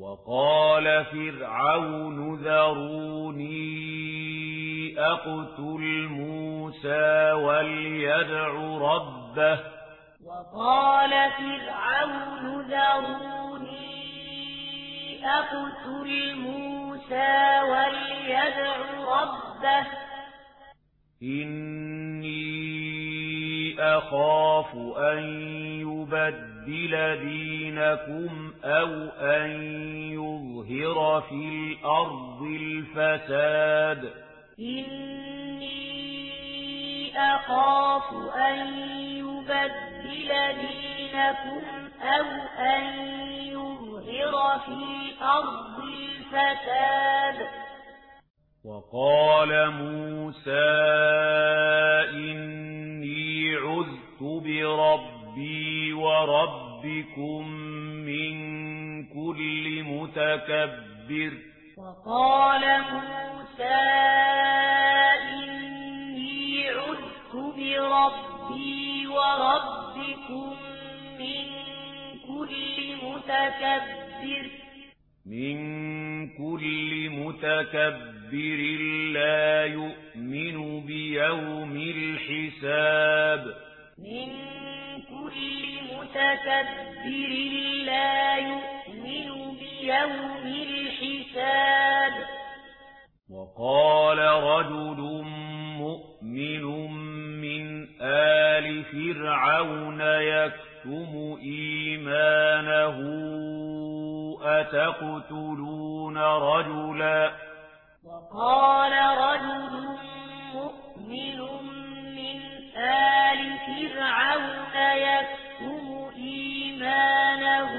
وقال فرعون ذروني أقتل موسى وليدع ربه. وقال فرعون ذروني أقتل موسى وليدع ربه. إني أخاف أن يبدل دينكم أو أن يظهر في الأرض الفساد إني أخاف أن يبدل دينكم أو أن يظهر في الأرض الفساد وقال موسى ربكم من كل متكبر وقال موسى إني عدت بربي وربكم من كل متكبر من كل متكبر لا يؤمن بيوم الحساب من كل متكبر لا يؤمن بيوم الحساب. وقال رجل مؤمن من آل فرعون يكتم إيمانه أتقتلون رجلا؟ وقال رجل مؤمن من آل فرعون يكتم إيمانه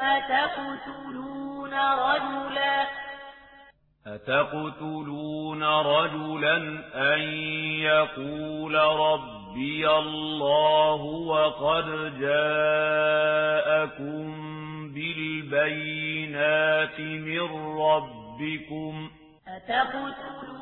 أتقتلون رجلا؟ أتقتلون رجلا أن يقول ربي الله وقد جاءكم بالبينات من ربكم. أتقتلون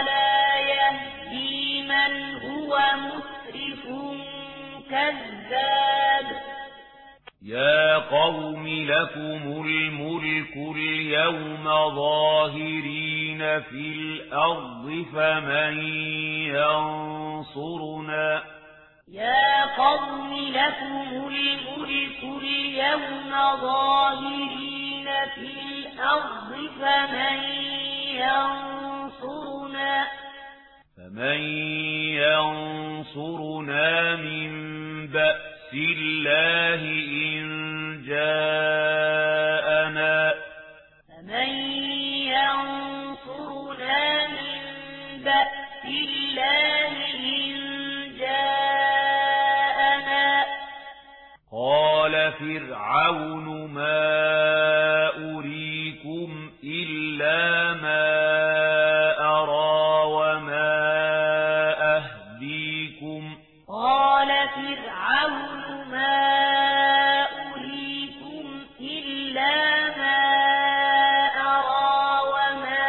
يا قوم لكم الملك اليوم ظاهرين في الأرض فمن ينصرنا؟ يا قوم لكم الملك اليوم ظاهرين في الأرض فمن ينصرنا؟ فمن ينصرنا من بأس الله إن جاءنا. فمن ينصرنا من بأس الله إن جاءنا. قال فرعون ما فِرْعَوْنُ مَا أُرِيكُمْ إِلَّا مَا أَرَى وَمَا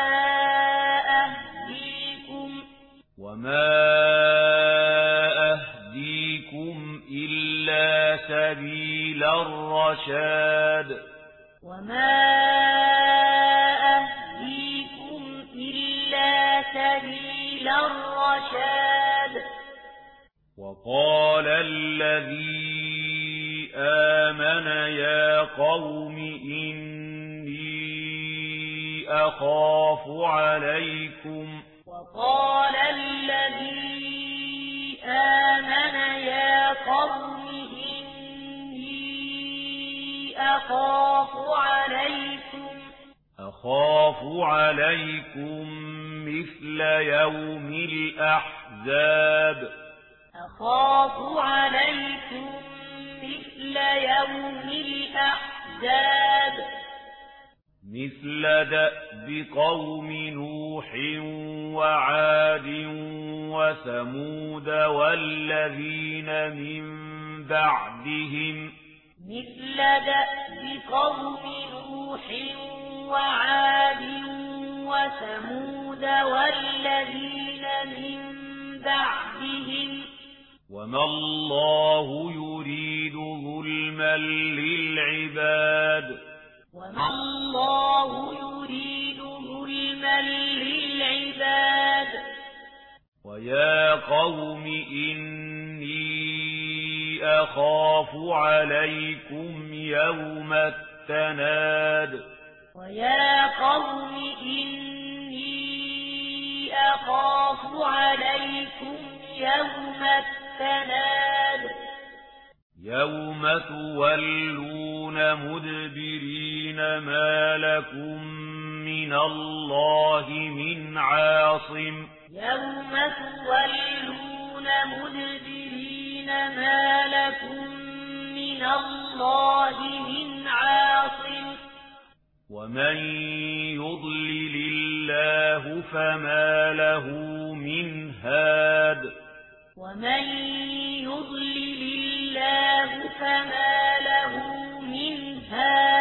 أَهْدِيكُمْ وَمَا أَهْدِيكُمْ إِلَّا سَبِيلَ الرَّشَادِ وَمَا أَهْدِيكُمْ إِلَّا سَبِيلَ الرَّشَادِ وقال الذي آمن يا قوم إني أخاف عليكم. وقال الذي آمن يا قوم إني أخاف عليكم. أخاف عليكم مثل يوم الأحزاب. أخاف عليكم مثل يوم الأحزاب. مثل دأب قوم نوح وعاد وثمود والذين من بعدهم. مثل دأب قوم نوح وعاد وثمود والذين من بعدهم. وما الله يريد ظلما للعباد وما الله يريد ظلما للعباد ويا قوم إني أخاف عليكم يوم التناد ويا قوم إني أخاف عليكم يوم التناد التنام يوم تولون مدبرين ما لكم من الله من عاصم. يوم تولون مدبرين ما لكم من الله من عاصم. ومن يضلل الله فما له من هاد. ومن ومن يضلل الله فما له من هاد